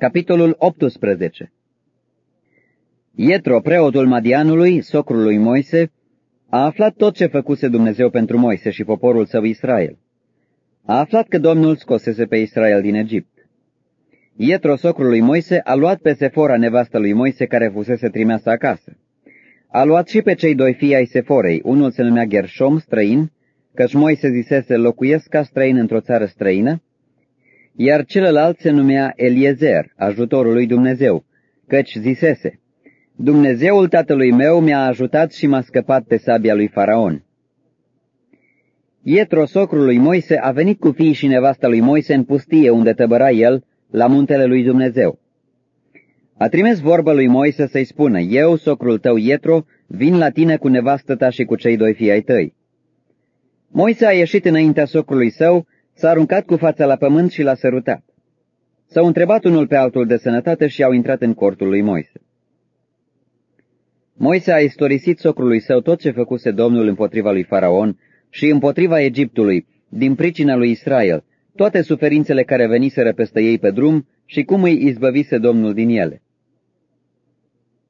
Capitolul 18 Ietro, preotul Madianului, socrul lui Moise, a aflat tot ce făcuse Dumnezeu pentru Moise și poporul său Israel. A aflat că Domnul scosese pe Israel din Egipt. Ietro, socrul lui Moise, a luat pe Sefora, nevastă lui Moise, care fusese trimeasă acasă. A luat și pe cei doi fii ai Seforei, unul se numea Gershom, străin, căci Moise zisese, locuiesc ca străin într-o țară străină, iar celălalt se numea Eliezer, ajutorul lui Dumnezeu, căci zisese, Dumnezeul tatălui meu mi-a ajutat și m-a scăpat pe sabia lui Faraon. Ietro, socrul lui Moise, a venit cu fiii și nevasta lui Moise în pustie unde tăbăra el, la muntele lui Dumnezeu. A trimis vorba lui Moise să-i spună, Eu, socrul tău Ietro, vin la tine cu nevastă ta și cu cei doi fii ai tăi. Moise a ieșit înaintea socrului său, s-a aruncat cu fața la pământ și l-a sărutat. S-au întrebat unul pe altul de sănătate și au intrat în cortul lui Moise. Moise a istorisit socrului său tot ce făcuse Domnul împotriva lui Faraon și împotriva Egiptului, din pricina lui Israel, toate suferințele care veniseră peste ei pe drum și cum îi izbăvise Domnul din ele.